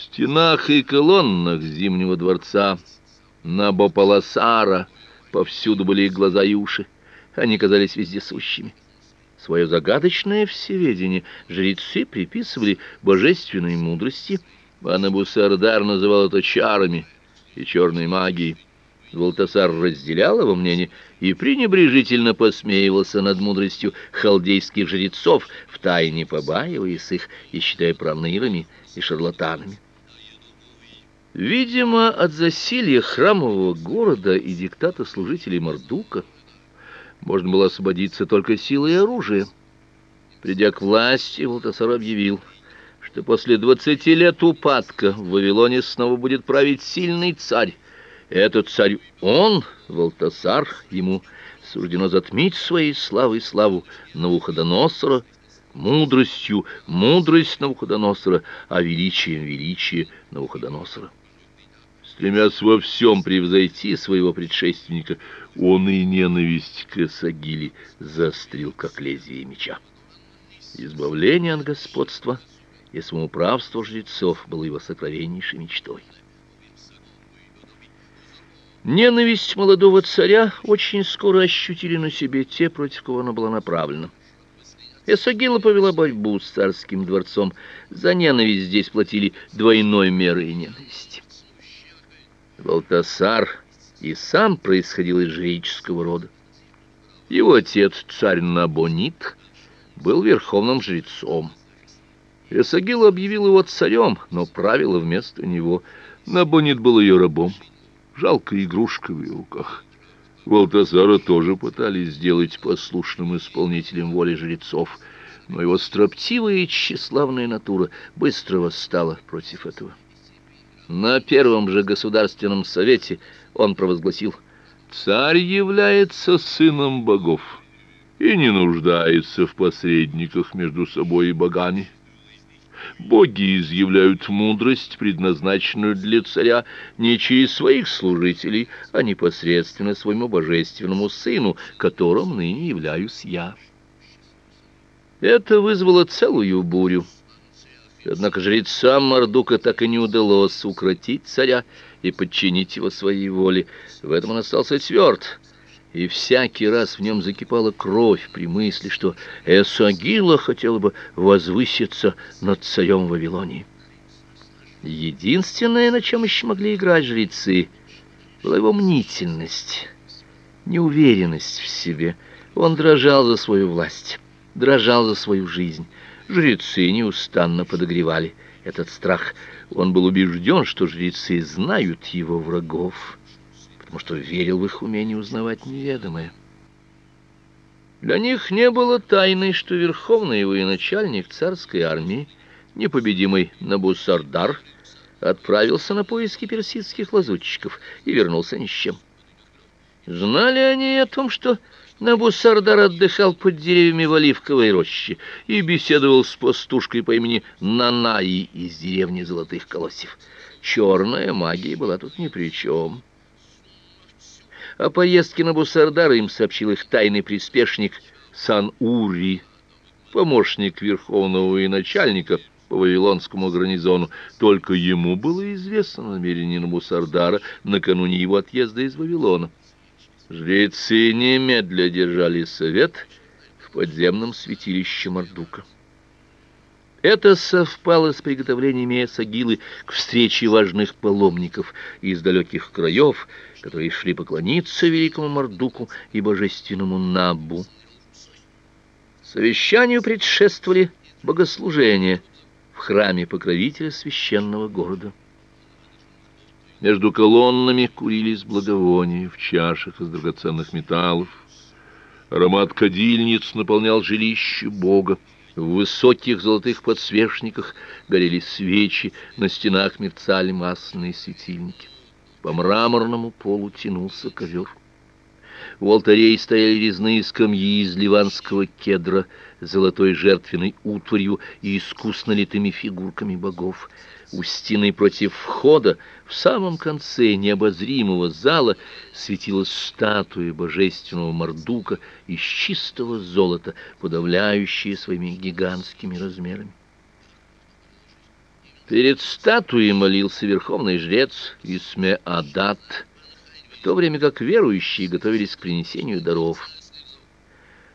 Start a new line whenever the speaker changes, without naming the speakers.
стенах и колоннах Зимнего дворца на Бополосара повсюду были глаза и уши. Они казались вездесущими. Свое загадочное всеведение жрецы приписывали божественной мудрости, а Набусардар называл это чарами и черной магией. Волтасар разделял его мнение и пренебрежительно посмеивался над мудростью халдейских жрецов, втайне побаиваясь их и считая пронырами и шарлатанами. Видимо, от засилья храмового города и диктата служителей Мардука можно было освободиться только силой оружия. Придя к власти, Волтасар объявил, что после двадцати лет упадка в Вавилоне снова будет править сильный царь. Этот царь он, Волтасар, ему суждено затмить своей славой славу Навуходоносора, мудростью мудрость Навуходоносора, а величием величие Навуходоносора стремясь во всем превзойти своего предшественника, он и ненависть к Эсагиле заострил, как лезвие меча. Избавление от господства и самоуправства жрецов было его сокровеннейшей мечтой. Ненависть молодого царя очень скоро ощутили на себе те, против кого она была направлена. Эсагила повела борьбу с царским дворцом. За ненависть здесь платили двойной мерой ненависти. Валтасар и сам происходил из жреческого рода. Его отец, царь Набонит, был верховным жрецом. Эсагил объявил его царем, но правила вместо него. Набонит был ее рабом, жалкая игрушка в ее руках. Валтасара тоже пытались сделать послушным исполнителем воли жрецов, но его строптивая и тщеславная натура быстро восстала против этого. На первом же государственном совете он провозгласил: "Царь является сыном богов и не нуждается в посредниках между собой и богами. Боги изъявляют мудрость, предназначенную для царя, не через своих служителей, а непосредственно своему божественному сыну, которым ныне являюсь я". Это вызвало целую бурю. Однако жрецам Мардука так и не удалось укротить царя и подчинить его своей воле. В этом он остался тверд, и всякий раз в нем закипала кровь при мысли, что Эсагила хотела бы возвыситься над царем Вавилонии. Единственное, на чем еще могли играть жрецы, была его мнительность, неуверенность в себе. Он дрожал за свою власть, дрожал за свою жизнь. Жрецы неустанно подогревали этот страх. Он был убежден, что жрецы знают его врагов, потому что верил в их умение узнавать неведомое. Для них не было тайной, что верховный военачальник царской армии, непобедимый Набусардар, отправился на поиски персидских лазутчиков и вернулся ни с чем. Знали они о том, что Набусардар отдыхал под деревьями в оливковой роще и беседовал с пастушкой по имени Нанаи из деревни Золотых Колосьев. Черная магия была тут ни при чем. О поездке Набусардара им сообщил их тайный приспешник Сан-Ури, помощник верховного и начальника по Вавилонскому гарнизону. Только ему было известно намерение Набусардара накануне его отъезда из Вавилона. Жрецы немедля держали совет в подземном святилище Мардука. Это совпало с приготовлениями Сагилы к встрече важных паломников из далеких краев, которые шли поклониться великому Мардуку и божественному Набу. Совещанию предшествовали богослужения в храме покровителя священного города. Между колоннами курились благовония в чашах из драгоценных металлов. Аромат кадильниц наполнял жилище Бога. В высоких золотых подсвечниках горели свечи, на стенах мерцали масляные светильники. По мраморному полу тянулся ковер. У алтарей стояли резные скамьи из ливанского кедра, золотой жертвенной утварью и искусно литыми фигурками богов. У стены против входа, в самом конце необозримого зала, светилась статуя божественного Мардука из чистого золота, подавляющая своими гигантскими размерами. Перед статуей молился верховный жрец Исме-Адат, в то время как верующие готовились к принесению даров.